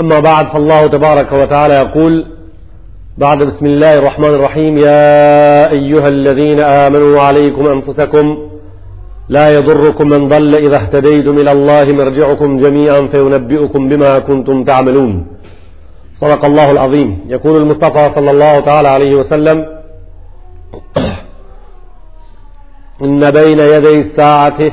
أما بعد فالله تبارك وتعالى يقول بعد بسم الله الرحمن الرحيم يا أيها الذين آمنوا عليكم أنفسكم لا يضركم من ضل إذا اهتديتم إلى الله مرجعكم جميعا فينبئكم بما كنتم تعملون صدق الله العظيم يقول المصطفى صلى الله تعالى عليه وسلم إن بين يدي الساعة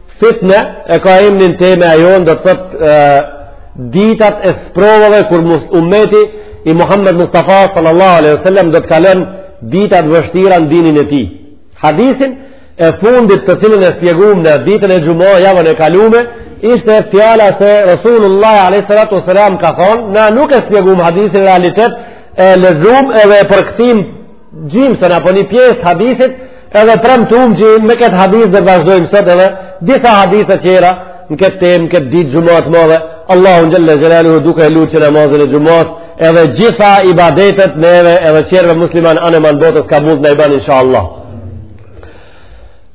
Fitne e ka emnin tema e jonë do të thotë ditat e sprovave kur umeti i Muhammed Mustafa sallallahu alaihi wasallam do të kalon ditat vështira në dinin e tij. Hadithin e fundit të cilën e spjegum në ditën e xhumas javën e kalume ishte fjala se Rasulullah alaihi salatu wasalam ka thonë, na nuk e spjegum hadithin realitet e lexum edhe e përkthym Gjymsën apo një pjesë të hadisit, edhe premtum që me këtë hadis do vazhdojmë sot edhe disa hadise tjera në këtë temë, këtë ditë xhuma t'madhe, Allahu xhel-le xhelaluhu duke lutë namazin e xhumas, edhe gjitha ibadetet neve edhe tjerve musliman anembanë botës kabul na i ban inshallah.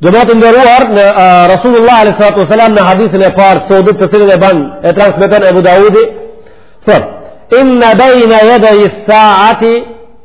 Xhemat i nderuar në uh, Rasulullah alayhi salatu wasalam në hadithin e parë të sodit të cilin e ban e transmeton Abu Daudi, thotë: "Inna bayna yaday as-sa'ati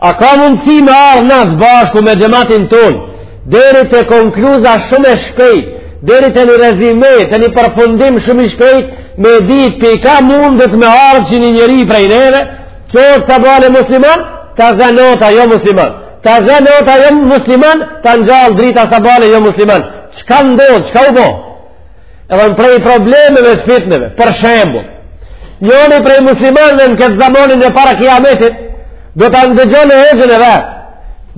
A ka mundësi me ardhë na s'bashku me xhematin tonë, deri te konkluza shumë e shpejt, deri te një rezime, te një përfundim shumë i shpejt, me ditë prej ka mundet me ardhë që një njeri prej neve, çohet sabahle musliman, ta zë nota jo musliman, ta zë nota jo musliman, ta ngjall drita sabahle jo musliman. Çka ndodh, çka u bo? Edhe një prej problemeve të fitneve, për shembul, njëni prej muslimanëve në këtë zamonin e para kiametit, do ta ndëgjon hoxhën e vet,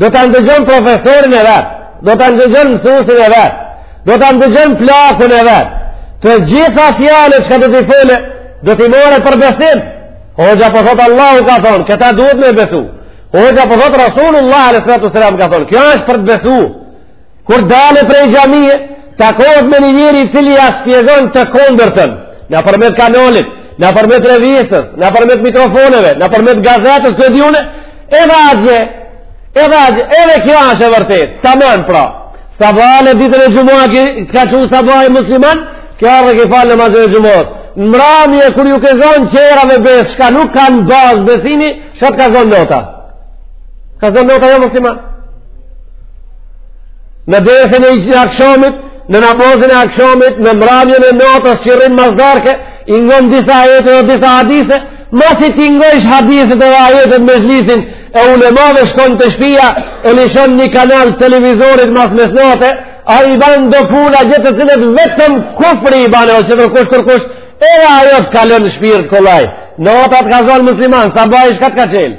do ta ndëgjon profesorin e vet, do ta ndëgjon mësusin e vet, do ta ndëgjon plakun e vet, të gjitha fjalët çka do t'i fole, do t'i mare për besim, hoxha po thotë Allahu ka thonë, këta duhet me besu, hoxha po thotë Rasulullah a.s. ka thonë, kjo është për të besu, Kur dale prej xhamije, takohet me një njeri i cili ja spjegon të kundërtën, nëpërmjet kanolit, nëpërmjet revistës, nëpërmjet mikrofoneve, nëpërmjet gazetës, këtë june, edhe atje, edhe atje, edhe kjo asht e vërtet, të mën pra, sabahle ditën e xhuma, të ka çu sabahle musliman, ke ardhë ke falë namazin e xhumas, në mramje kur ju ke zonë tjerave besë, çka nuk kanë bazë besimi, çka të ka zonë nota, ka zonë nota jo musliman, Në dersin e akshamit, në namazin e akshamit, në mramjën e natës që rrinë mas darke, i ngon disa ajete dhe disa hadise, masi t'i ngojsh hadiset dhe ajetet mexhlisin e ulemave shkon te shpia, e lishon një kanal televizorit mas mesnate, ai banë do puna gjithë të cilët vetëm kufri i banë, ose tjetërkush kërkush, e ajo të kalon në shpirt kollaj. Nota t'ka zonë musliman, sabah çka të ka çelë.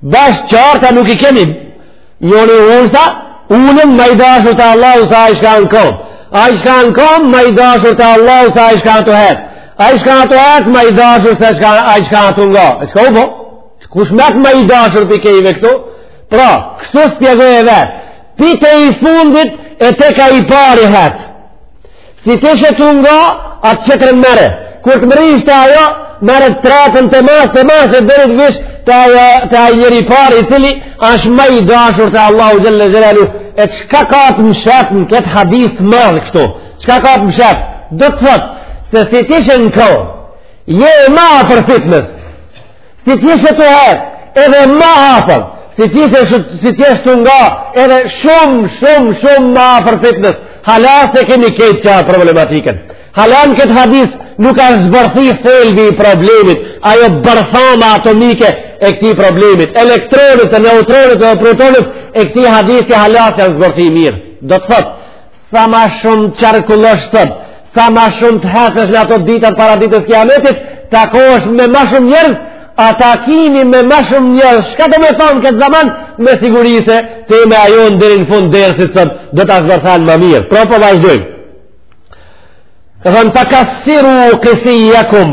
Bash qarta nuk i kemi. Njoni unë tha, ungun ma i dashur te Allahu se ai shka në kom. Ai shka në kom, ma i dashur te Allahu se ai shka a tu hec. Ai shka a tu hec, ma i dashur se shka, ai shka a tu nga. E shka u bo? Kush met ma i dashur prej kejtve këtu? Pra, kështu shpjegoje vetë. Prej te i fundit e te ka i pari hec. Si t'jeshe tu nga, atë qetrën merre. Kur të mrrish te ajo, merre të tretën të masë, të masë e deri t'vish te ai, te ai njeri i parë, i cili është ma i dashur te Allahu Xhele Xhelaluhu. E çka ka të mshefët në këtë hadith të madhë kështu? Çka ka të mshefët? Do të thotë, se si t'jeshe në kamë, je ma afër fitnes, Si t'jeshe tu hec, edhe ma afer, si t'jeshe si t'jeshe tu nga, edhe shumë, shumë, shumë ma afër fitnes, hala s'e kemi kejt qartë problematikën. Hala në këtë hadith, nuk është zbërthi thelbi i problemit, ajo bërthama atomike e këti problemit, elektronet, e neutronet, e protonet, e këti hadithi hala s'janë zbërthi mirë. Do të thotë, Sa ma shumë të qarkullosh sot, sa ma shumë të hecësh në ato ditët para ditës kijametit, takohesh me ma shumë njerëz, a takimi me ma shumë njerëz, shka do me thonë këtë zaman, me siguri se tema jonë deri në fund dersit sot, do ta zbërthen ma mirë. Pra po vazhdojmë. Ka thën fe kesiru kisijekum,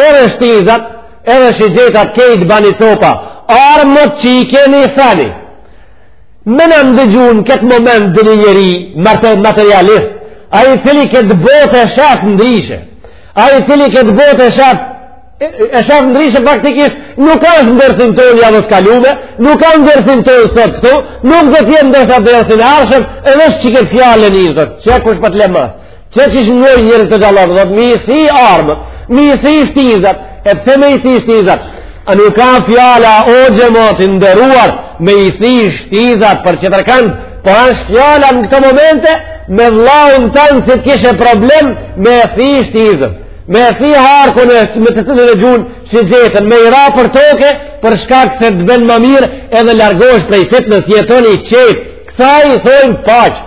Edhe shtizat, edhe shigjetat kejt bani copa, armët që i keni theni. Me na ndëgju në këtë moment ndonjë njeri materialist, ai cili këtë botë e shaf ndryshe, ai cili këtë botë e shaf, e shaf ndryshe praktikisht, nuk ka është në dersin tonë javës kalume, nuk ka në dersin tonë sot këtu, nuk do të jenë ndoshta dersin e ardhshëm, edhe veç qikët fjalë e nin thotë, që e kush për po të lemasë. Që që ishë njërë njerëz të gjallon, dhe me i thi armët, me i thi shtizat, e pse me i thi shtizat? A nuk a fjala o xhemat i nderuar me i thi shtizat për qetërkan, po është fjala në këto momente me vllaun tanë si të kishe problem me i thi shtizat. Me i thi harkun me të të në gjunë shigjetën, me i ra për toke për shkak se të bën më mirë edhe largohesh prej fitnes jetoni qetë, kësaj i thojnë paqe.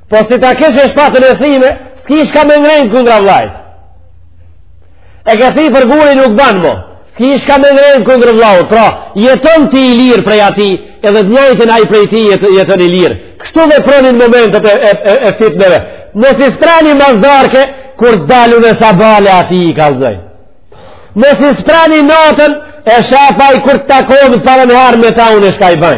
Po si ta keshe shpatën e thime, s'ki shka me ngrejt kundra vllait. E ke thi për guri nuk ban mo. S'ki shka me ngrejt kundra vllaut. Pra, jeton ti i lirë prej ati, edhe të njëjtën ai prej ti jeton i lirë. Kështu vepronin momentet e, e, e, e fitneve. Mos i sprani mas darke, kur t'dalu në sabahle ati i kallzoj. Mos i sprani natën, e shaf ai kur të takon para në armë me ta une shka i baj.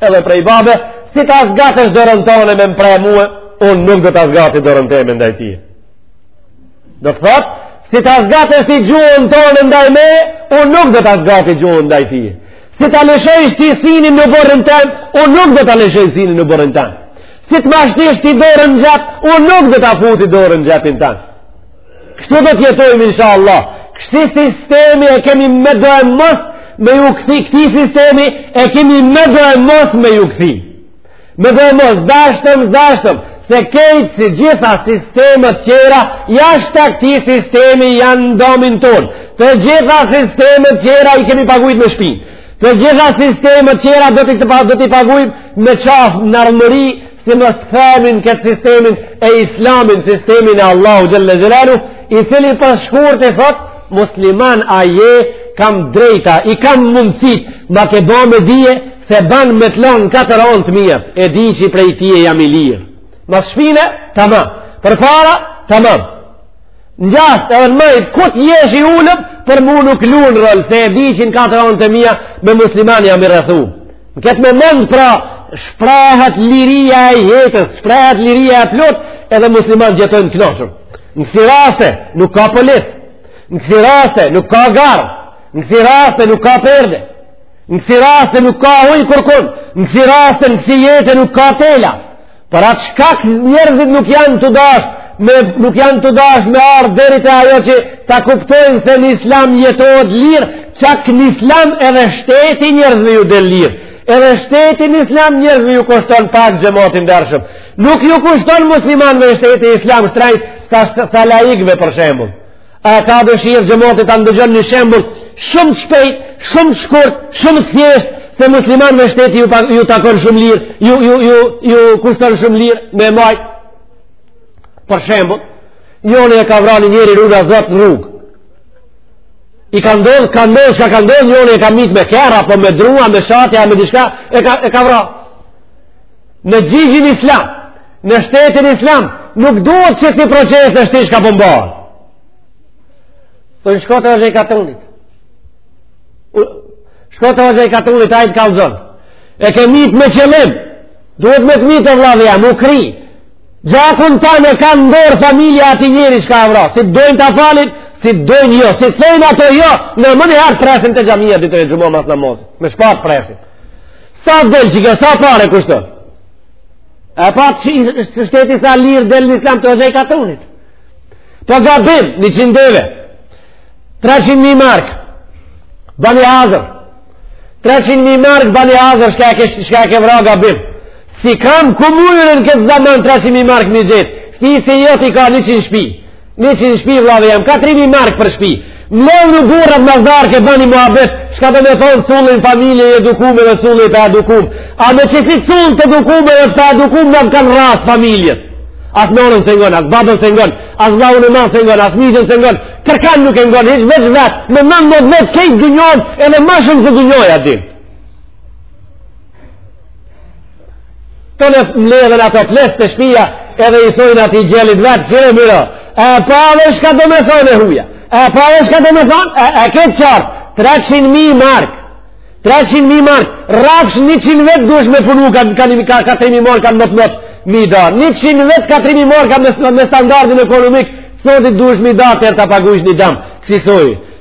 Edhe prej babe, si ta zgatësh dorën tone me m'pre mue, unë nuk do ta zgati dorën teme ndaj tije. Do të thotë, si ta zgatësh ti gjuhën tone ndaj meje, unë nuk do ta zgati gjuhën ndaj tije. Si ta lëshojsh ti synin në oborrin tem, unë nuk do ta lëshoj synin në oborrin tan. Si ta m'shtish ti dorën n'xhep, unë nuk do ta futi dorën n'xhepin tan. Kështu do të jetojmë inshallah. Këtij sistemi e kemi medoemos me ju kthy këtij sistemi e kemi medoemos me ju kthy. Medoemos deshtëm s'deshtëm se krejt të gjitha sistemet tjera jashta këtij sistemi janë në damin tonë të gjitha sistemet tjera i kemi pagujt me shpinë të gjitha sistemet tjera do t'i pagujmë me qafë në ardhmëri si mos të kthehemi n'këtë sistemin e islamit, sistemin e Allahu xhel-le xhelaluhu, i cili për shkurt thotë, musliman a je, kam drejta, i kam mundësi, ma ke ba me dije, se ban me t'lanë në katër anët e mia, e di që prej tije jam i lirë. Mas shpine, tamam, përpara, tamam. Në djathtë, edhe në majtë, ku t'jesh i ulun, për mu nuk lunë rol, se e di që në katër anët e mia, me musliman jam i rrethun. Në këtë moment pra shprehat liria e jetës, shprehat liria e plotë edhe muslimant jetojnë knaqshëm. Në kësi raste nuk ka polic, në kësi raste nuk ka gardh, në kësi raste nuk ka perde, në kësi raste nuk ka huj kërkun, në kësi raste në kësi jetë nuk ka tela. Për atë shkak njerëzit nuk janë të dashë, me, nuk janë të dashë me ardhë deri te ajo që ta kuptojnë se në islam jetohet lirë, qak në islam edhe shteti njerëzve ju del lirë. Edhe shteti në islam njerëzve ju kushton pak xhemat i ndershëm. Nuk ju kushton muslimanve shteti islam shtrajt sa, sa laikve për shembull. A ka dëshirë xhemati ta ndëgjon një shembull shumë t'shpejtë, shumë shkurt, shumë thjesht, se muslimanve shteti ju, ju takon shumë lirë, ju, ju, ju, ju kushton shumë lirë me majtë. Për shembull, njoni e ka vra një njeri runa Zot në rrugë. I ka ndodhë, ka ndodhë, shka ka ndodhë, njoni e ka mytë me kerr, apo me dru a, me shat a, me dishka, e ka, e ka vra. në gjyqin islam, në shtetin islam, nuk duhet që ky proces me shti shka po mban. Po thonë shko te hoxha i katunit. Shko te hoxha i katunit, ai të kallzon. E ke mytë me qëllim, duhet me të mytë vllada, mu kri. Gjakun tan e ka n'dorë familja atij njeri shka e vra, si të dojnë të falin, si të dojnë jo, si të thonë ata jo, në meniherë t'presin te xhamija, ditën e xhuma mas namazit, me shpatë t'presin. Sa del që kjo, sa pare kushton? A pa te shteti sa lirë del në islam te hoxha i katunit. Po gabim, njëqind deve, 300.000 markë, bani hazër, 300.000 markë bani hazër, shka e ke, shka e ke vra gabim. S'i kam, ku muj në këtë zaman 300.000 markë me i gjetë, fisi joti ka 100 shpi. Njëqind shpi vllavi jem, ka 3.000 mark për shpi. Mlidhnu burrat mas darke bani muhabet, shka do me thonë cullin familje e edukume dhe cullin pa edukum. A me që si cullin të edukume dhe pa edukum në më kanë rrasë familjet. As nonën s'e ngon, as babën s'e ngon, as vllavin e madh s'e ngon, as mixhën s'e ngon, kërkan nuk e ngon, hiç veç vetë, me men mon vetë krejt dynjanë edhe ma shumë se dynjaja atin. Tonë mledhen ato plesë te shpia edhe i thojnë atij gjelit vetë që në miro. E pa dhe shka do me thonë e huja. E pa dhe shka do me thonë, e, e këtë qartë, 300.000 markë. 300.000 markë, rafsh 100 vetë duesh me punu ka, ka, ka, ka 3.000 markë, kanë me të me të, m'i da. 100 vetë ka 3.000 markë, ka me, me standardin ekonomik t'sotit duesh m'i da, teri ta pagush një dam, kësisoj.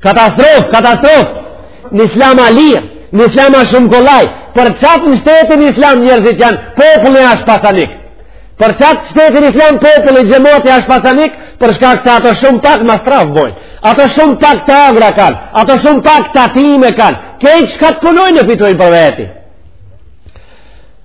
Katastrof, katastrof. Në Islam a lirë, në Islam a shumë kollaj. Për qat në shtetin Islam njerëzit janë populli asht pasanik. Për qat shtetin Islam populli xhemati asht pasanik, për shkak se ato shumë pak mastraf bojnë. Ato shumë pak tagra kanë, ato shumë pak tatime kanë. Krejt çka të punojnë e fitojnë për veti.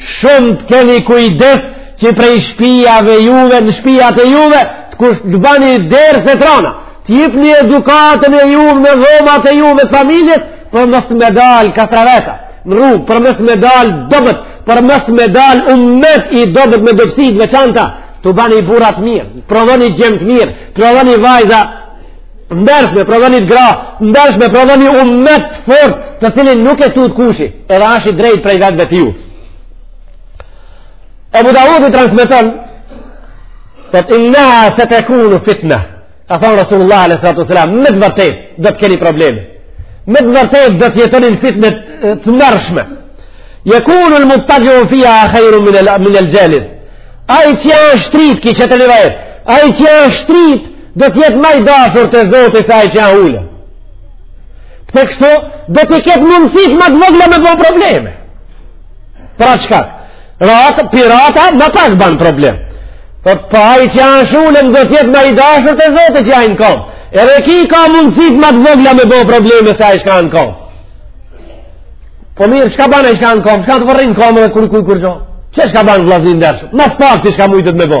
Shumë të keni kujdes që prej shpijave juve, në shpijat e juve, të kusht të bani derse trona, të jepni edukatën e juve, në dhomat e juve, të familjes, për mos me dalë kastraveca, në rrugë, për mos me dalë dobët, për mos me dalë umet i dobët me dobësi të veçanta, të bani burra të mirë, prodhoni djem të mirë, prodhoni vajza, Ndershme, prodhoni gra të ndershme, prodhoni umet të fort, të cilin nuk e tut kushi, edhe ashtë i drejt prej vetvetiu. Ebu Davudi transmiton, thotë inneha setekunu fitna, ka thonë Rasulullah a.s. me të vërtet, do të keni probleme. Me të vërtet, do të jetoni në fitne të tmerrshme. Jekunul mudtaxhiu fiha khajrun minel xhalis. Ai që janë shtrit, kqyr këtë rivajet, ai që janë shtrit, Do të jetë më i dashur te Zoti se ai që a ulë. Pse kështu? Do të ketë mundësi më të vogla me bo probleme. Pra çka? Rata pirata më pak bën problem. Prapë ai që asht ulun do të jetë më i dashur te Zoti që janë në kom. Edhe ky ka mundësi më të vogla me bo probleme se ai që a në kom. Po mirë, çka bën ai që a në kom? Çka të vërrin kom edhe kur kur kur jo? Çe çka bën vllazni t'dashun? Ma s'pakti çka mujtet me bo.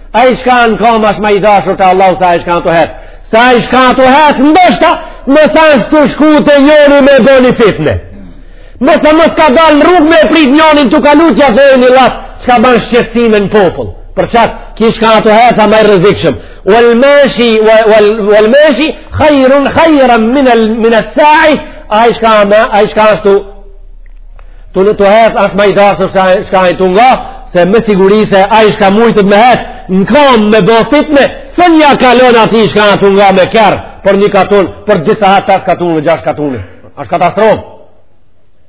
Ai shka n'kam ashtë ma i dashur te Allahu se ai shka a tu hec. Se ai shka a tu hec, ndoshta, nëse asht tu shku te njëri me bo një fitne. Nëse mos ka dalë në rrugë me e prit njërin tu kalu që a dhejë një llaf, shka ban shqetsime në popull. Për qata, ky shka a tu hec, a ma i rrezikshëm. Wal mashi, wal mashi, khajrun, khajrun, mines sai, ai shka a, ai shka asht Tu, tu hec, asht ma i dashtun se shka a tu nga, se me siguri se ai shka mujtet me hec n'kam me bo fitne, se nja kalon atij shka a tu nga me kerr, për një katun, për disa sahat pes katune e gjasht katune. Ashtë katastrofë.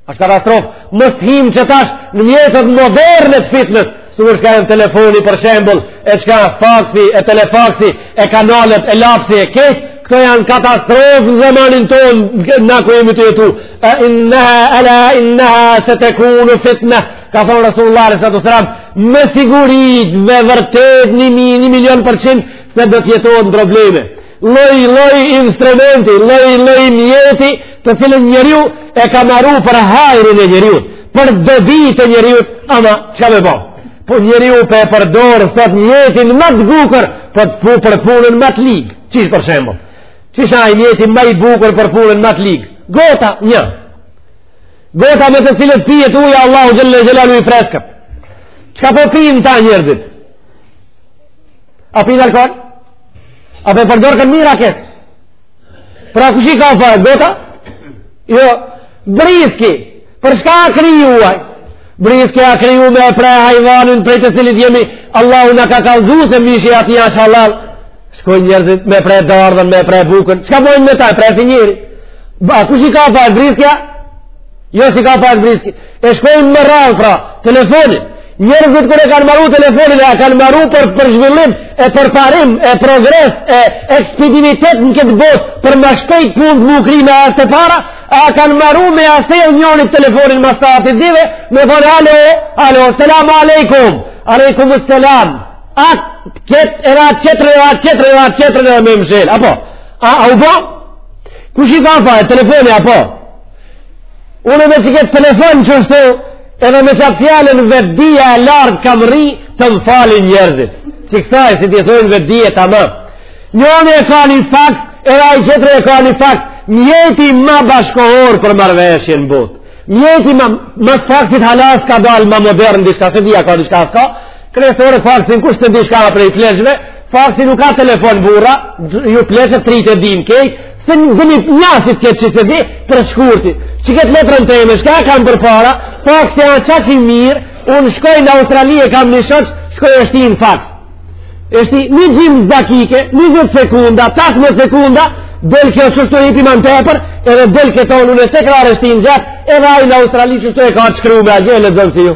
Ashtë katastrofë. Mos të thim që tash në mjetet moderne të fitnes, Sikur shka jan telefoni për shembull, e shka faksi, e telefaksi, e kanalet, e lapsi, e ketë, këto janë katastrofë në zemanin tonë, na ku jemi tu jetu. E inneha, ala inneha, setekunu fitne, ka thonë Resulullahi alejhi salatu ves selam, me siguri dhe vërtet një, një milion përqind, se do të jetohen probleme. Lloj lloj instrumenti, lloj lloj mjeti, të cilën njeriu e ka maru për hajrin e njeriut, për dobi të njeriut, ama çka me bo? Po njeriu pe përdor sot mjetin ma të bukur për të punë për punën ma të lig. Qysh për shembull? Qysh ai mjeti ma i bukur për punën ma të lig. Gota 1. Gota me të cilën pihet uji Allahu xhele xhelaluhu i freskët. Çka po pinë n'ta njerëzit? A pin alkohol? A pe përdor kën mira keq? Pra kush i ka faj gota? Jo, briski. Për çka a krijuar? Briski a kriju me pre hajvanin prej të cilit jemi Allahu na ka kallzu se mishi i atij është hallall. Shkojnë njerëzit me pre dardhën, me pre bukën. Çka bojnë me ta? Presin njeri. A kush i ka faj briski? Jo s'i ka faj briski. E shkojmë me radhë pra, telefonin. Njerëzit kur e kanë maru telefonin e a kanë maru për për zhvillim e përparim e progres e ekspeditivitet në këtë botë për më shpejt punët m'u kry me asë të para, a kanë maru me asë e njënit telefonin më sa atë zive, me thonë alo, alo, selam aleikum, aleikum selam, atë ketë e ratë qetërë, e ratë qetërë, e ratë qetërë në me mshelë, apo, a, a u bo? Kush i ka faj telefoni, apo? Unë me që këtë telefon që është edhe me qatë fjalën vetëdija e lartë kam rri të më falin njerëzit. Që kësaj, si të jetojnë vetëdija të më. Njëni e ka një faks, edhe ai tjetri e ka një faks, mjeti ma bashkëkohor për marrëveshje në botë. Mjeti ma, mas faksit halas ka dalë ma modern, në dishka se dhja ka, në dishka s'ka, kresore faksin kush s'e di çka prej pleqve, faksin nuk ka telefon burra, ju pleqt t'rijtë e din krejt, Se një gëmi njasit këtë që se di për shkurti. Që këtë letrën teme, shka kam përpara, po akë se janë qaq i mirë, unë shkoj në Australi e kam një shoq, shkoj e shti në faks. E shti një gjymsë dakike, njëzet sekunda, tasë më sekunda, del kjo qashtu hipi man tepër, edhe del këto në në seklarë e shti në gjatë, edhe ai në Australi qashtu e ka të shkrume edhe e lexon si ju.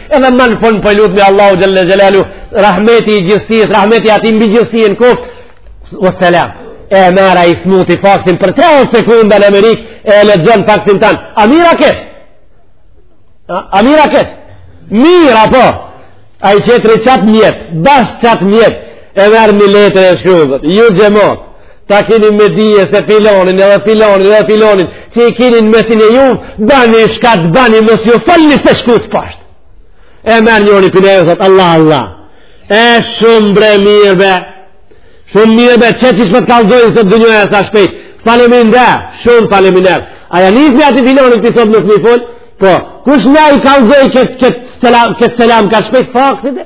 Edhe më në fund po i lutemi Allahut Xhelle Xhelalu, rahmeti i gjithësisë, rahmeti i ti mbi gjithësinë koftë, ve selam, e merr ai i smuti faksin për 3 sekunda në Amerikë, e lexon faksin tanë, a mirë kështu? A mirë kështu? Mirë po, ai qetri qat mjet, bash qat mjet, e merr një letër e shkrun, ju xhemot, ta kini me dije se filonin edhe filonin edhe filonin që i kini në mesin e juv bani shka të bani mos ju falni se shku të pashtë e merr njëri prej neve thot Allah Allah e shumë bre mirë be shumë mirë be që qaq shpejt kallzojnë sot dë e sa shpejt faleminder shumë faleminder a janë njësë me ati filonit sot nësë një full po kush na i kallzoi këtë selam kaq shpejt faksi e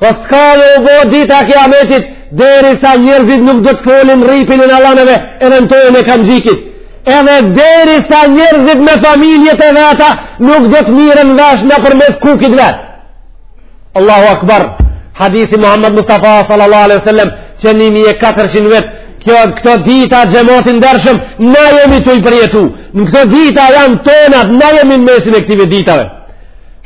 Po s'ka me u bo dita kiametit, derisa njerëzit nuk do të folin rripin e nallaneve edhe në tojën e kamxhikit. Edhe derisa njerëzit me familjet e veta nuk do të miren vesh nëpërmes kukit vet. Allahu Akbar, hadithi Muhammed Mustafa sallallahu alaihi sallam, qe një mijë e katërqind vjet, qe këto dita xhemot i ndershëm, na jemi tu i përjetu. Në këto dita janë tonat, na jemi në mesin e këtive ditave.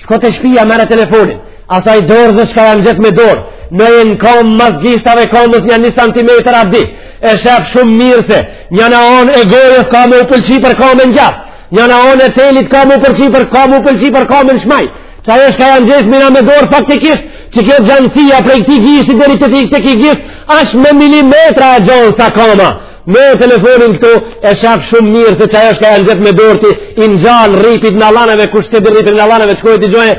Shko te shpia, merre telefonin. Asaj dorëze shka e ngjet me dorë, në e në komë mas gishtave komës një një santimetër abdi, e sheh shumë mirë se njëna onë e gojës ka me u pëlqi për komë në gjathtë, njëna onë e telit ka me u pëlqi për komë u pëlqi për komë në shmajt, qajo shka e ngjesim na me dorë faktikisht, qekjo gjanësia prej këti gishti deri te këti gisht, asht me milimetra e gjonë sa koma, me telefonin këtu e sheh shumë mirë se qajo shka e ngjet me dorë ti, i ngjan rripit nallaneve, kushtë të dhe rripit nallaneve, që kojë të gjojë,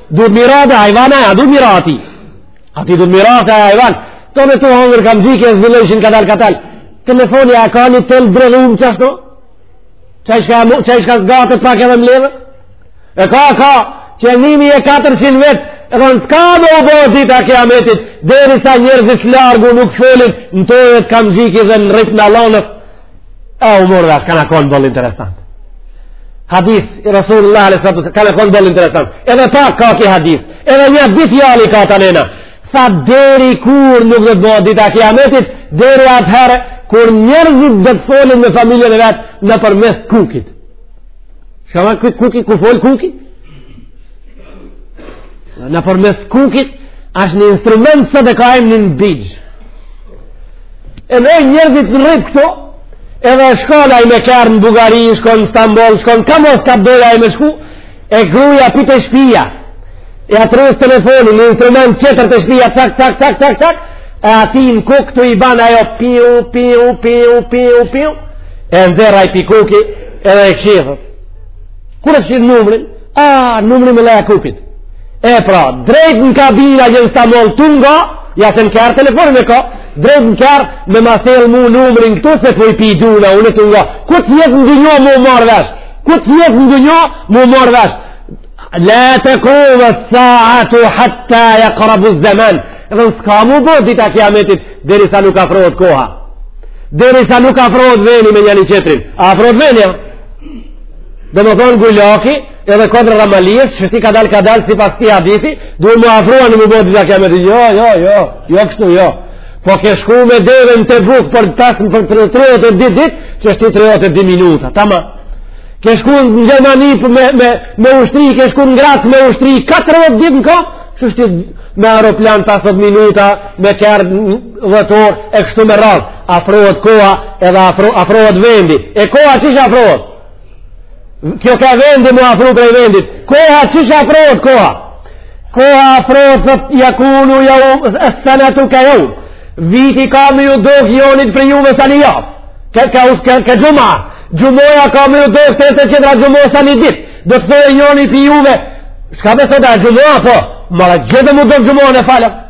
Duhet mira dhe hajvana, a duhet mira ati. A ti duhet mira se hajvan. Tonë tu hongër kamxhik e zvilleshin kadal kadal. Telefoni a ka një tel dredhun qashtu? Qai shka zgatet pak edhe mledhet? E ka, ka, qe nimi e 400 vjet, e dhe në s'ka me u bo dita kiametit, derisa njerëzit s'largu nuk folin, në tojët kamxhikit edhe në rrip nallanës, A u morëm vesh kanë kon boll interesant. Hadith i Rasulullah a.s. kanë kon boll interesant. Edhe pak ka ki hadith. Edhe një dit jali ka të nena. Tha deri kur nuk do të bo dita kiametit, deri atëherë kur njerëzit do të folin me familjen e vet nëpërmes kukit. Shka a kuki, kur fol kuki? Nëpërmes kukit, është një instrument së dhe ka e një në bigjë. E me njerëzit në rripë këto, edhe shkolla i me kerr në Bullgari, shko në Stamboll, shko ka mos, ka bëja i me shku, e gruja prej te shpia, e atrës telefoni, një instrument qetër te shpia, tak, tak, tak, tak, tak, e aty në kukë të i banë ajo, piu, piu, piu, piu, piu, e në zera i pikuki, edhe e kshyrte. Kur e kshyr numrin? A, numri me leja kupit. E pra, drejt në kabina një në samol të nga, ja se në kerr telefonin e ka, drejt në kerr me ma sjell mu numrin këtu se po i pi duna, unë të nga. Ku t' jetë në dynjo mu marrë vesh? Ku t' jetë në dynjo mu marrë vesh? La tekumu saatu hatta jetekarebu zeman. Edhe në s'ka mu bo dita e kiametit, derisa nuk afrohet koha. Derisa nuk afrohet veni me njeni qetrin. Afrohet veni, ja? Domethonë gujlaki, edhe kodrë ramalijës, tashti ka dalë, ka dalë, sipas këtij hadisi, duhe me u afru a mu bo dita e kiametit jo, jo, jo, jo, kështu, jo. Po ke shku me deve në Tebuk për të tasë për tridhjetë dit dit, tashti tridhjetë minuta, tamam. Ke shku në Gjermani për me, me, me ushtri, ke shku në Grac me ushtri, 14 dit në kam, tashti me aeroplan 50 minuta, me kerr dhetë orë e kështu me radhë. Afrohet koha edhe afro, afrohet vendi. E koha qysh afrohet? Kjo ka vendi mu afru prej vendit. Koha qysh afrohet koha? Koha afrohet se jakunu ja u e senatu ka jau. Viti ka me ju dok jonit për juve sa një javë. Ka, ka, ka, ka xhuma. Xhumoja ka me ju dok te qetra xhumoja sa një dit. Do të thoi jonit për juve. Shka, be, sot a xhumoja po? Mara gjithë mu dok xhumoja, e falëm.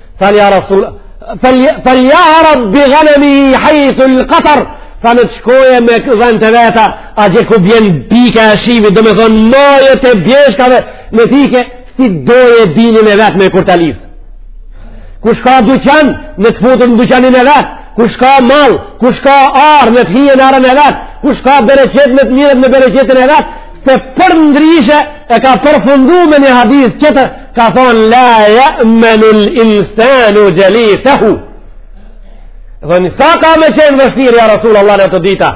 Thanë ja Rasul, fel jahrab bi ghanemihi hajthul katar, tha ne të shkoje me dhen të veta, atje ku bjen pika e shivit, domethonë majet e bjeshkave, me ik e, si doje dinin e vet me kurtalis. Kush ka duqan, ne të futën në duqanin e vet, kush ka mall, kush ka arë, ne të hijen arën e vet, kush ka bereqet, ne të mirret me bereqetin e vet, se përndryshe e ka përfundu me një hadith qetër, ka thonë la jemenul insanu xhelisehu dhe një sa ka me qenë vështirë ja Rasul Allah në ato dita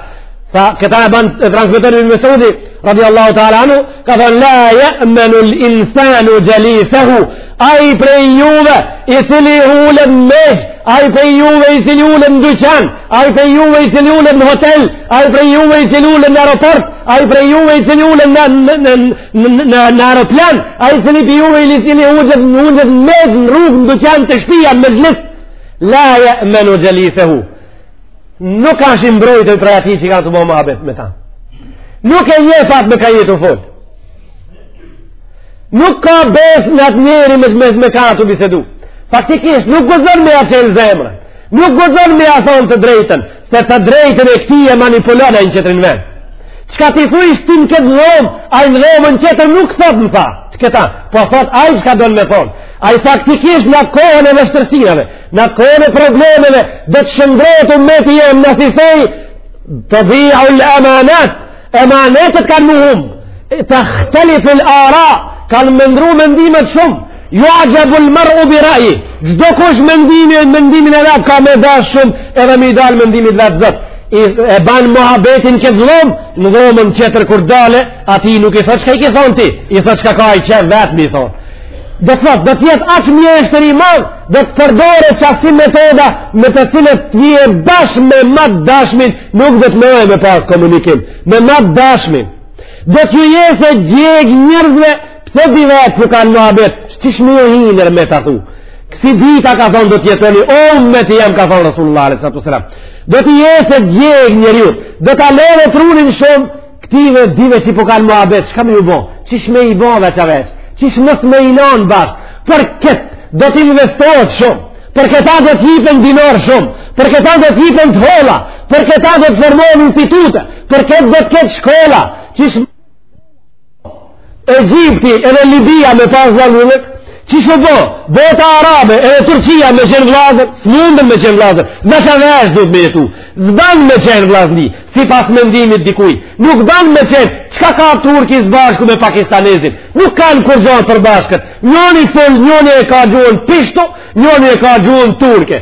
sa këta e banë e transmeton Ibn Mesudi radiallahu ta'ala anhu ka thonë la jemenul insanu xhelisehu ai prej juve i cili hulën mej ai prej juve i cili hulën në dyqan ai prej juve i cili hulën në hotel ai prej juve i cili hulën në aeroport ai prej juve i cili hulën në në në aeroplan ai i cili pi ju i cili ulet në ulet në mes në rrugë në duqan te shpia në mexhlis la je'menu xhelisehu nuk asht i mbrojt prej atij çka të bon muhabet me ta nuk e njef at me ka je tu fol nuk ka besë në atë njeri me, me, me ka tu bisedu faktikisht nuk guzon me ia çelë zemrën nuk guzon me ia thonë të drejtën Se të drejtën e këtij e manipulon ai në qetrin vend. Çka t'i thujsh ti në këtë dhomë, ai në dhomën qetër nuk thot më tha. Të këta, po thot ai çka don me thonë. Ai faktikisht në atë kohën e vështirsinave, në atë kohën e problemeve, do të shndrrohet umeti jem n'asi soj, tudiaul amanat, Amanetet kanë me hum, tehteliful ara, kanë me ndrru mendimet shumë, ju'xhebul mer'u biraj, çdokush mendimi, mendimin e vet ka me dashtë shumë, edhe m'i dalë mendimit vet zot. E banë muhabetin n'këtë dhomë, në dhomën qetër kur dale, aty nuk i thot çka i ke thonë ti, i thot çka ka qejf vetë, m'i thonë. Do të thotë, do të jetë aq mjeshtër i madh, do të përdorë qasi metoda, me të cilat një e bashkë me ma t'dashmin, Nuk do të lojë me pas komunikim, me ma t'dashmin. Do t'ju jesë djeg njerzve, pse di vetë po kanë muhabet, qish me hi nërmjet aty. Kësi dita ka thonë do të jetoni, umeti jem ka thonë Resulullahi, alejhi salatu selam. Do t'i jesë djeg njeriut, do ta lodhë trunin shumë, Këtive dive që po kanë muhabet, çka me ju bo? Qish me i bo veç a veç? Qish mos me i lanë bashkë? Për këtë do të investohet shumë, për këta do të jipën dinar shumë, për këta do të jipën të holla, për këta do të formohen institute, për këtë do të ketë shkolla, qish Egjipti edhe Libia me pas zanullet, qish bo, bota arabe edhe Turqia me qenë vllazër, s'munden me qenë vllazër, veçaveç duhet me jetu, s'ban me qenë vllazni, sipas mendimit dikuj, nuk ban me qenë, çka ka turki së bashku me pakistanezin, nuk kanë kurgjo t'përbashkët, njoni fol, njoni e ka gjuhën pishtu, njoni e ka gjuhën turke,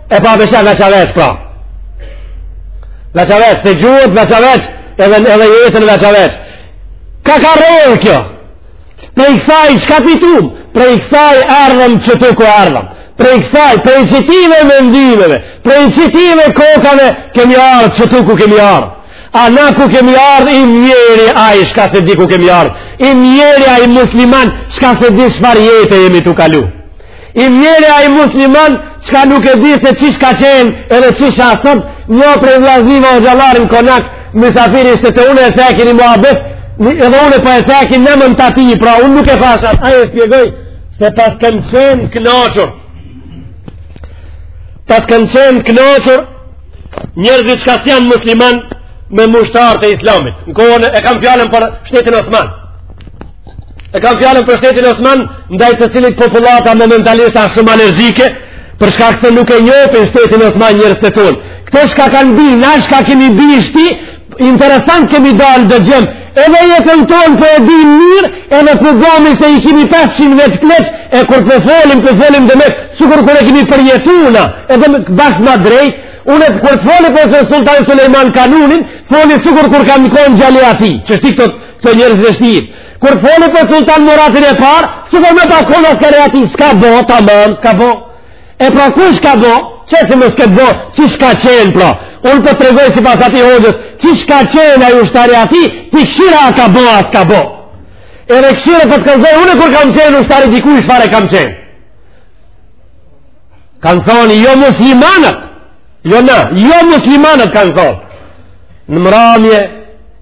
Epa veça veçaveç pra. Veçaveç, te gjuhët veçaveç, edhe, edhe jetën veçaveç. Ka ka rrojë kjo? Prej kësaj, çka fitum? Prej kësaj ardhëm qëtu ku ardhëm. Prej kësaj, prej qitive mendimeve, prej qitive kokave kemi ardhë qëtu ku kemi ardhë. A na ku kemi ardhë i mjeri ai çka s'e di ku kemi ardhë. I mjeri ai musliman çka s'e di çfar jete jemi tu kalu. I mjeri ai musliman, çka nuk e di se qish ka qenë edhe qish a sot, një prej vllaznive hoxhallarë n'konak, misafir ishte te une e ceki ni muhabet, edhe une po e ceki n'emën të atij, pra unë nuk e pash at, ai e spjegoi, se pas kanë qenë knaqur, pas kanë qenë knaqur, njerëzit çka s'janë musliman, me ushtarët e islamit, në kohën e kam fjalën për shtetin osman, E kam fjalën për shtetin Osman, ndaj të cilit popullata momentalisht është shumë alergjike, për shkak se nuk e njohin shtetin Osman njerëzit tonë. Këto shka kanë ba, na shka kemi ba ashtu, interesant kemi dalë dhe djem, edhe e mendojnë se po e dinë mirë, edhe po ngomi se i kemi 500 vjet pleq, e kur po folim, po folim dhe ne, sikur kur e kemi përjetu na, edhe me bashkë ma drejt, unë kur foli për Sultan Sulejman Kanunin, foli sikur kur kam konë gjallë aty, që shti këtë, Të njërës dhe shtirë. Kur foli për Sultan Muratin e parë, sikur me pas konë asker aty, s'ka bo, ta mërë, s'ka bo. E pra ku s'ka bo, qysh e di ç'ka bo, që s'ka qenë pra. Unë po të tregoj sipas atij hoxhës, që s'ka qenë ai ushtar aty, ti këshira a ka bo, a s'ka bo. E dhe këshira për të unë e kur kam qenë, ushtar dikur çfarë kam qenë. Kanë thonë, jo muslimanët, jo ne, jo muslimanët kanë thonë. Në mramje,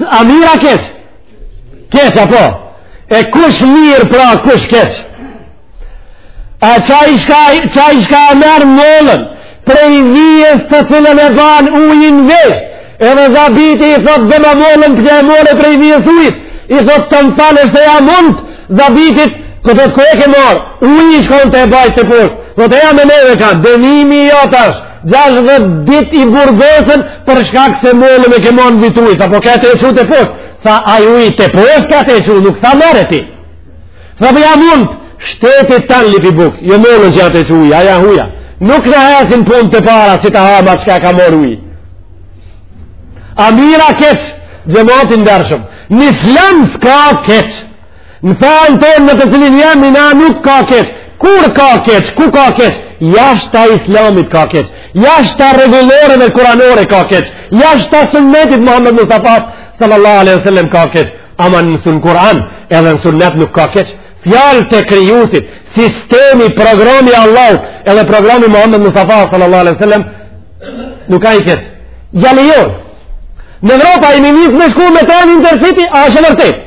A mirë a keq? Keq, apo? E kush mirë, pra kush keq? Ai çka, çka e merr mollën, prej vijës të cilën e ban uji n'vesht, edhe zabiti i thot dhe ma mollën pse e more prej vijës ujit, i thot të më falësh është e ja mund, zabitit, ku zot kur e ke marrë, uji shkonte e bajke te poshtë, thot e ja me neve ka, dënimi i jot tash, Gjashtëdhjetë dit i burgosun për shkak se mollën e ke marrë n'vijë t'ujit, tha po këtë e çojke poshtë, tha ai uji te poshtë ka ta çu te, nuk ta marrë ti. Tha për jam unt, shtetit tand lypi buk, jo mollën që ja ta çu uji, a e huja. Nuk na hecin punët të para si ta hamë çka ka marrë uji. A mirë a keq, xhemat i ndershëm, një flamë s'ka keqë. Në fenë tonë në të cilën jemi na nuk ka keq. Kur ka keq? Ku ka keq? Jashta islamit ka keq. Jashta rregulloreve kuranore ka keq. Jashta sunnetit Muhammed Mustafa sallallahu alaihi sallam ka keq. Ama në sunë kuran edhe në sunnet nuk ka keq. Fjalët e Krijuesit, sistemi, programi i Allahut edhe programi i Muhammed Mustafa sallallahu alaihi sallam nuk ka keq. Vallë jo. Në Evropë u nis me shku me tren intercity, a është e vërtetë.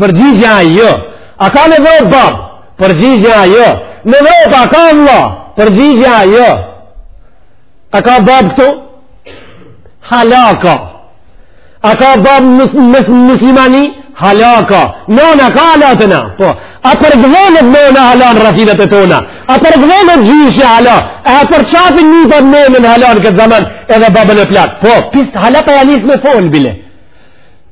Përgjigjja a jo? A ka në Evropë bab? Përgjigjja a jo? Në vërë pa ka vlla? Përgjigjja a jo? A ka bab këtu? Hala ka. A ka bab në muslimani? Hala ka. Nona ka hala te na. Po. A po dëgjohet nona hala në rrafshinat e tona? A po dëgjohet gjyshja hala? A përqafin njerëz nonën hala në këtë zaman edhe babën e plak? Po. Pritë hala pa ja nis me folë bile.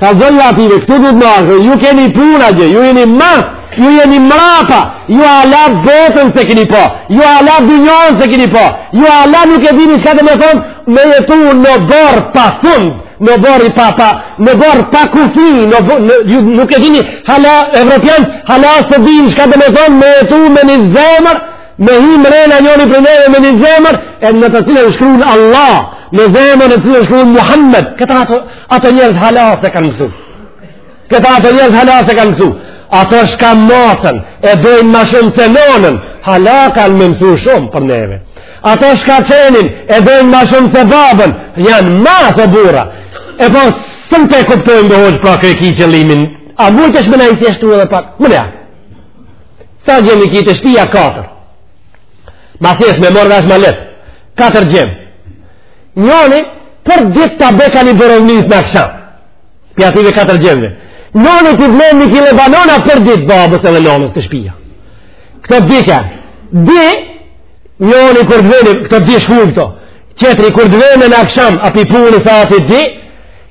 Kallzoja ative, këtu duhet me ardh, ju keni punë edhe, ju jeni mas, ju jeni mrapa, ju hala botën s'e keni pa, ju hala dunjonë s'e keni pa, ju hala nuk e dini shka do me thonë, me jetu n'oborr pa fund, n'oborr i papa, n'oborr pa kufi, n'oborr, në, ju nuk e dini, hala evropian, hala s'e dini shka do me thonë, me jetu me një zemër, Me hi mrena njoni prej neve me një zemër, e në të cilën shkruun Allah, me zemër në cilën shkruun Muhammed, këta ato, ato njerëz hala s'e kanë mësu. Këta ato njerëz hala s'e kanë mësu. Ato shka macën, e dojnë ma shumë se nonën, hala kanë me mësu shumë prej neve. Ato shka qenin, e dojnë ma shumë se babën, janë mas, burra. E po, s'mun të kuptojmë dhe hoxhë pra ku e ki qëllimin, a munesh me na i thjeshtu edhe pak, me na Sa gjem i ki te shpia? 4. Ma thjesht me marrë vesh ma letë. 4 gjem. Njoni, për ditë ta bika një borovnicë në aksham. Pi ative 4 gjemve. Njoni të blen një kile banona për ditë babës edhe nonës te shpia. Këto dike. Di, njoni kur të veni, këto di shkujnë këto. Qetri kur të veni në aksham, a pi punës ati di,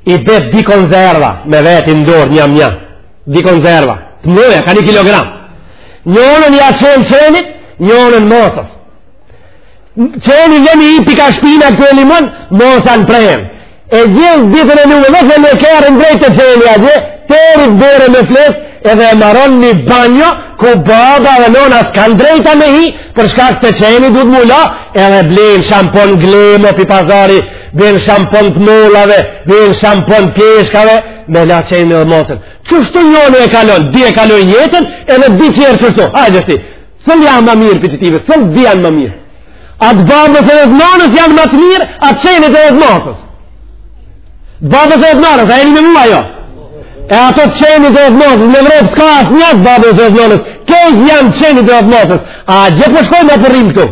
i bi di konzerva me veti n'dorë njam njam. di konzerva, të mdhoja, ka një kilogram. Njonën ja çon qenit, njonën macës. Qeni dhe një i pika shpina këtë e limon, maca në prejën. E gjithë ditën e njëmë, nëse në kërë në drejtë të qeni atje, të rrët bërë me fletë, edhe e maron një banjo, ku baba dhe nona s'kanë drejtë me hi, për shkak se qeni duhet m'u la, edhe blen shampon glemë, pi pazari, blen shampon të mollave, blen shampon pjeshkave, me la qenin dhe macën. Qështu njoni e kalon, di e kalon jetën, edhe di qerë qështu. Hajde tashti, cillë janë më mirë pi qitive, cillë di janë më mirë. A të babës edhe nonës janë më të mirë, a të qenit edhe macës. Babës edhe nonës, a jeni me mua jo. E ato qenit edhe macës, në vrejtë s'ka asnjë të babës edhe nonës, krejt janë qenit edhe macës. A gjithë po shkojnë dhe po rrimë këtu.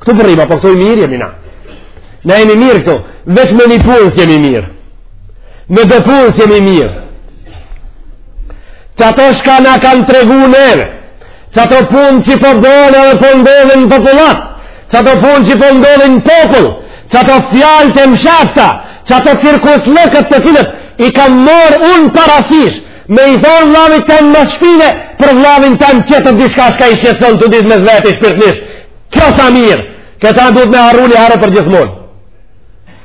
Këtu po rrimë, apo këtu i mirë jemi na. Na jemi mirë këtu, veç me një punë s'jemi mirë. Me do punë s'jemi mirë. Qato shka na kanë tregu neve, qato punë që po bohen edhe po ndodhin në popullatë, qato punë që po ndodhin në popull, qato fjalë të mshefta, qato cirkusllëqet të cilët, i kam morë unë parasish, me i thonë vllavit tem mas shpine, për vllavin tem tjetër dishka shka i shqetëson tu ditë me zveti shpirtnisht. Kjo s'a mirë, këta duhet me harru ni herë për gjithmonë.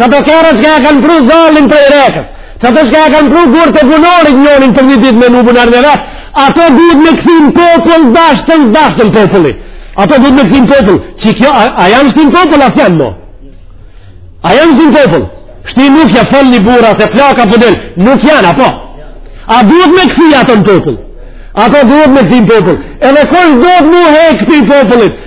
Qa të kërë që ka e kanë pru zallin prej rekës, qata çka e kanë pru gurë të punorit njërin për një dit me në bunar në vetë, ato duhet me kthy n'popull dashtën, dashtën populli. Ato duhet me kthy n'popull, që kjo, a, a janë shti n'popull, as janë mo. A janë shti n'popull, shtin nuk ja fëll një bura, se flaka për del, nuk janë, apo. A duhet me kthy ato në popull. Ato duhet me kthy n'popull. Edhe kërë duhet m'u hekë prej popullit.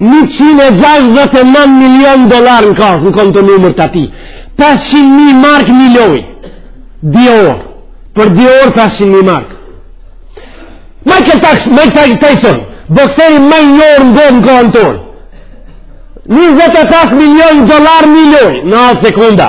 169 milion dolar në kasë në konto numër të atij 500.000 mark një lojë dy orë për dy orë 500.000 mark Michael Tax, Mike Tyson bokseri ma i njohur në botë në kohën tonë 25 milion dolar një lojë në atë sekunda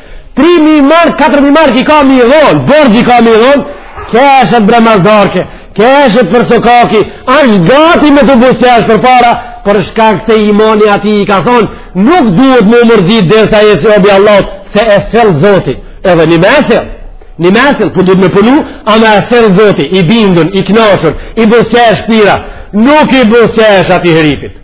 3.000 mark, 4.000 mark i ka mi dhonë, borxh i ka mi dhonë, keshet bre mas darke, keshet për sokaki, është gati me t'u buzëqesh përpara, për shkak se imani atij i ka thonë, nuk duhet me u mërzit derisa je rob i Allahut, se e sell Zoti, edhe një mesel, një mesel, për po duhet me punu, ama e sell Zoti, i bindun, i knaqur, i buzëqesh ftyra, nuk i buzëqesh atij herifit.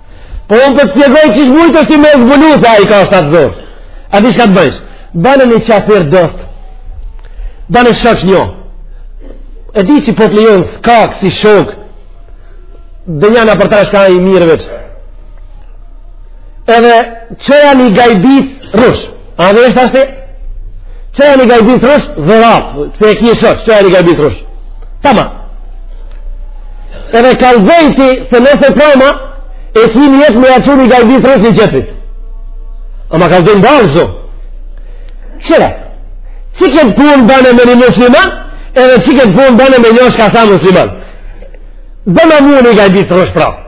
Po unë për po të shpjegoj qysh mujsh ti me e zbulu, se ai ka shtatë zorrë. A di çka të bëjsh? Bane një qafir dost. Bane shok një. E di që po të lijonë s'ka kësi shok. Dhe një në përta shka i mirë veç. Edhe çoja një gajbicë rrush. A dhe është ashtu? Çoja një gajbicë rrush? Zërat, nëse e ki shok, çoja një gajbicë rrush? Tamam. Edhe kallxoj ti se nesër prama, e ki nijet me ja çu një gajbicë rrush një qepit. Ama ka zëjnë balë zë. Kqyre, që këtë punë bane me një musliman, edhe që këtë punë bane me një është ka sa musliman. Bëna mu një gajbicë rrush prama.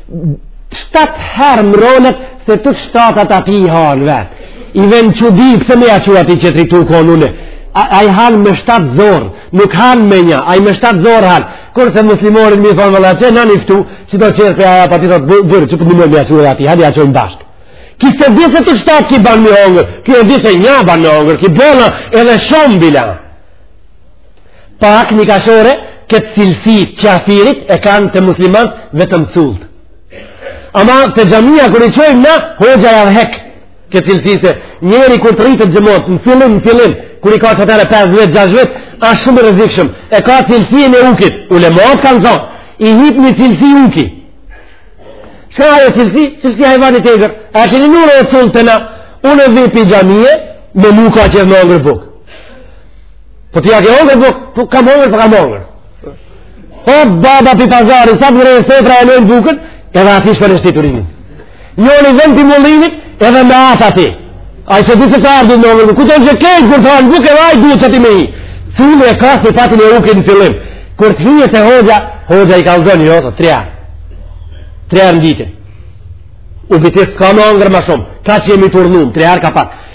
Shtatë herë më rolet se të shtata të ati i hanë vetë. I ven që di, pse me ja çu atij që të rritu konune? A, ai hanë me shtatë zorrë, nuk hanë me nja, ai me shtatë zorrë hanë. Kurse muslimonit m'i thonë vëlla që në niftu, që do qërë për aja pa ti thotë bërë, që për një mërë me ja çu atij, hajde ja çojmë bashkë. Ky s'e di se të shtatë ky banë me hongër, ky e di se nja banë me hongër, ky bëna edhe shumë bilanë. Pak një kashore, këtë cilësi qafirit e kanë te muslimant vetëm cullët. Ama te xhamia kur i çojmë na, hoxha ja hekë këtë cilësi se njeri kur të rritet, xhemat, në fillim, në fillim, kur i ka katër e 5 vjet, 6 vjet, ashtë shumë i rrezikshëm. E ka cilësinë e ukit. Ulemat kanë thonë, i hip një cilësi uki. Çka ajo cilësi? Cilësi hajvani të egër. A që një njërë e cullë të na, unë e vi pi xhamie, me mu ka që e më ngërë bukë. Po ti a ke hongër, po, po kam hongër, po kam hongër. Po baba prej pazari, sa të vijë se tre e lajnë bukën, edhe ati shkën e shti të rinin. Njoni vend të mullinit, edhe me atë ati. Ai s'e di se s'ka ardhë në hongër, ku të në gjekejt, kur të hanë buk, edhe ai duhet që ti me i. Cili e ka se fatin e uke në fillim. Kur të hinje te hoxha, hoxha i kallzon, jo, të tre arë. Tre arë në ditë. U bitis, s'ka me hongër ma shumë. Kaq jemi të urnumë, tre arë ka pakë.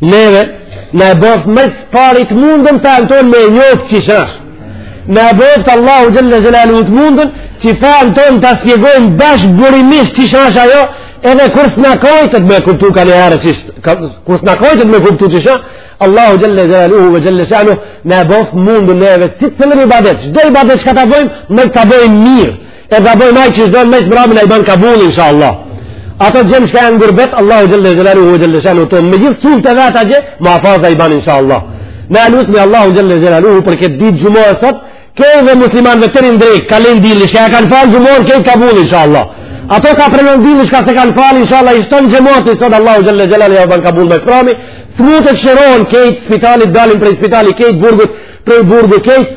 Neve, na e bëftë më së parit mundun Kur'anin tonë me njoftë qysh asht. Na e bëftë Allahu xhel-le xhelaluhu të mundun që Kur'anin tonë ta spjegojmë bashkë burimisht qysh asht ajo edhe kur s'na kajtët me kuptu ka një herë kur s'na kajtët me kuptu qysh asht Allahu xhel-le xhelaluhu ve xhel-le shanuhu na e bëftë mundun neve që çdo lloj ibadet çdo ibadet që ka ta bëjmë me ta bëjmë mirë E ta bojmë ashtu qysh don ma së mrami na i ban kabull, insha Allah. Ato gjemë shka e ngurbet, Allahu xhel-le xhelaluhu xhel-le shanuhu tanë. Me gjithë cullë të vetë a gjë, muhafazë i ban, insha Allah. Ne e lusim Allahun xhel-le xhelaluhu për këtë ditë xhuma sot, krejt ata musliman dhe tërin drejkë, ka lindë dilli, shka e kanë falë xhumanë e kejë kabull, insha Allah. Ato ka prenon dilli, shka s'e kanë falë, insha Allah, i shton xhematit sot Allahu xhel-le xhelaluhu ja ban kabull ma së mrami. Smutët i shëron, krejt spitalit, dalin prej spitalit, krejt burgut, prej burgut, krejt,